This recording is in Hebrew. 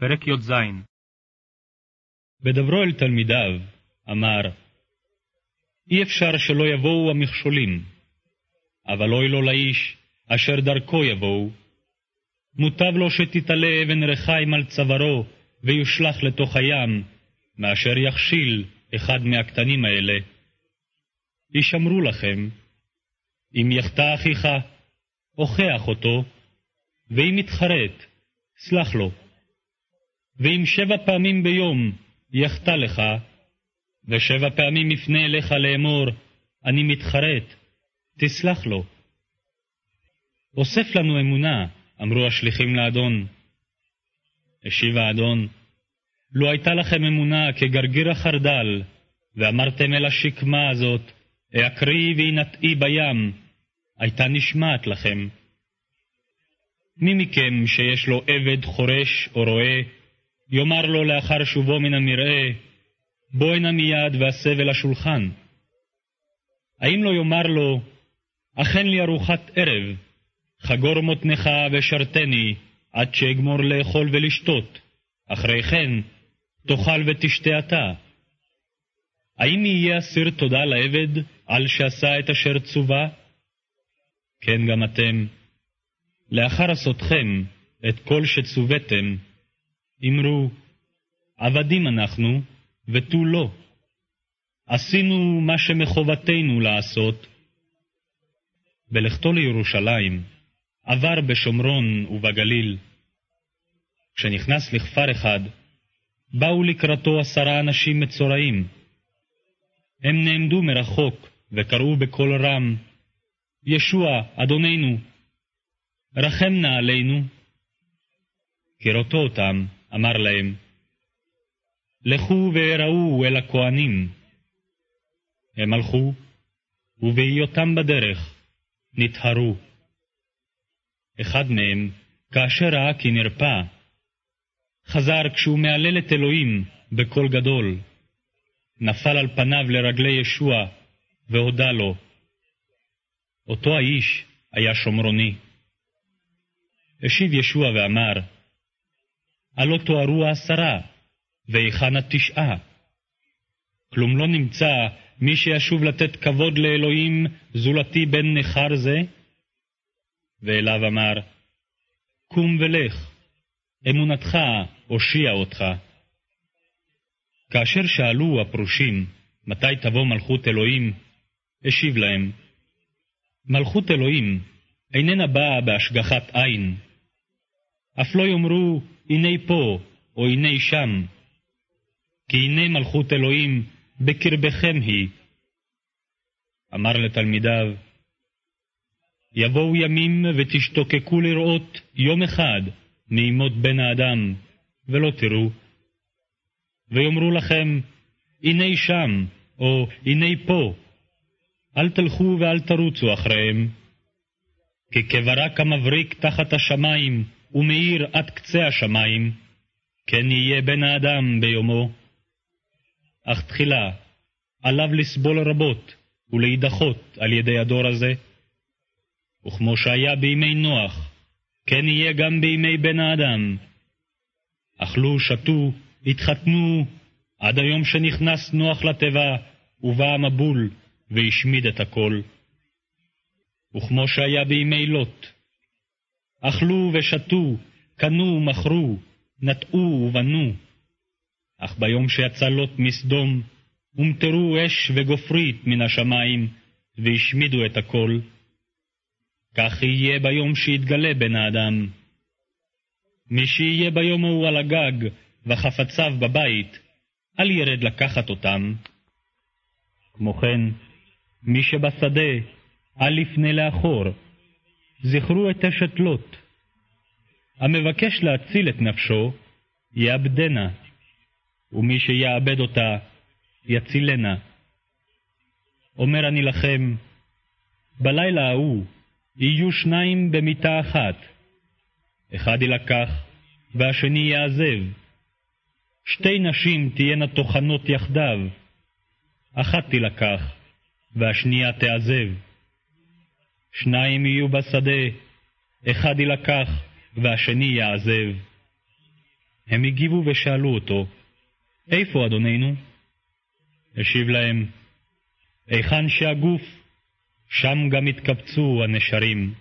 פרק י"ז בדברו אל תלמידיו, אמר, אי אפשר שלא יבואו המכשולים, אבל אוי לו לאיש אשר דרכו יבואו. מוטב לו שתתעלה אבן רחיים על צווארו ויושלך לתוך הים, מאשר יכשיל אחד מהקטנים האלה. הישמרו לכם, אם יחטא אחיך, הוכח אותו, ואם יתחרט, סלח לו. ואם שבע פעמים ביום יחטא לך, ושבע פעמים יפנה אליך לאמור, אני מתחרט, תסלח לו. אוסף לנו אמונה, אמרו השליחים לאדון. השיב האדון, לו הייתה לכם אמונה כגרגיר החרדל, ואמרתם אל השקמה הזאת, אקריא וינטעי בים, הייתה נשמעת לכם. מי מכם שיש לו עבד חורש או רועה, יאמר לו לאחר שובו מן המרעה, בוא הנה מיד והסב אל השולחן. האם לא יאמר לו, אכן לי ארוחת ערב, חגור מותנך ושרתני, עד שאגמור לאכול ולשתות, אחרי כן תאכל ותשתה אתה. האם יהיה אסיר תודה לעבד על שעשה את אשר צווה? כן גם אתם. לאחר עשותכם את כל שצוויתם, אמרו, עבדים אנחנו, ותו לא. עשינו מה שמחובתנו לעשות. בלכתו לירושלים, עבר בשומרון ובגליל. כשנכנס לכפר אחד, באו לקראתו עשרה אנשים מצורעים. הם נעמדו מרחוק וקראו בקול רם, ישוע, אדוננו, רחם נא עלינו. כראותו אותם, אמר להם, לכו ואראו אל הכהנים. הם הלכו, ובהיותם בדרך, נטהרו. אחד מהם, כאשר ראה כי נרפא, חזר כשהוא מהלל את אלוהים בקול גדול, נפל על פניו לרגלי ישוע, והודה לו. אותו האיש היה שומרוני. השיב ישוע ואמר, הלא תוארו העשרה, והיכן התשעה? כלום לא נמצא מי שישוב לתת כבוד לאלוהים זולתי בן נכר זה? ואליו אמר, קום ולך, אמונתך הושיע אותך. כאשר שאלו הפרושים, מתי תבוא מלכות אלוהים, השיב להם, מלכות אלוהים איננה באה בהשגחת עין. אף לא יאמרו, הנה פה, או הנה שם, כי הנה מלכות אלוהים בקרבכם היא. אמר לתלמידיו, יבואו ימים ותשתוקקו לראות יום אחד מימות בן האדם, ולא תראו. ויאמרו לכם, הנה שם, או הנה פה, אל תלכו ואל תרוצו אחריהם. כי כברק המבריק תחת השמיים, ומאיר עד קצה השמיים, כן יהיה בן האדם ביומו. אך תחילה, עליו לסבול רבות ולהידחות על ידי הדור הזה. וכמו שהיה בימי נוח, כן יהיה גם בימי בן האדם. אכלו, שתו, התחתנו, עד היום שנכנס נוח לתיבה, ובא המבול, והשמיד את הכל. וכמו שהיה בימי לוט, אכלו ושתו, קנו ומכרו, נטעו ובנו. אך ביום שיצא לוט מסדום, הומטרו אש וגופרית מן השמיים, והשמידו את הכל. כך יהיה ביום שיתגלה בן האדם. מי שיהיה ביום ההוא על הגג, וחפציו בבית, אל ירד לקחת אותם. כמו כן, מי שבשדה, אל יפנה לאחור. זכרו את אשת לוט. המבקש להציל את נפשו, יאבדנה, ומי שיאבד אותה, יצילנה. אומר אני לכם, בלילה ההוא יהיו שניים במיטה אחת, אחד יילקח והשני יעזב. שתי נשים תהיינה טוחנות יחדיו, אחת תילקח והשנייה תעזב. שניים יהיו בשדה, אחד יילקח והשני יעזב. הם הגיבו ושאלו אותו, איפה אדוננו? השיב להם, היכן שהגוף, שם גם התקבצו הנשרים.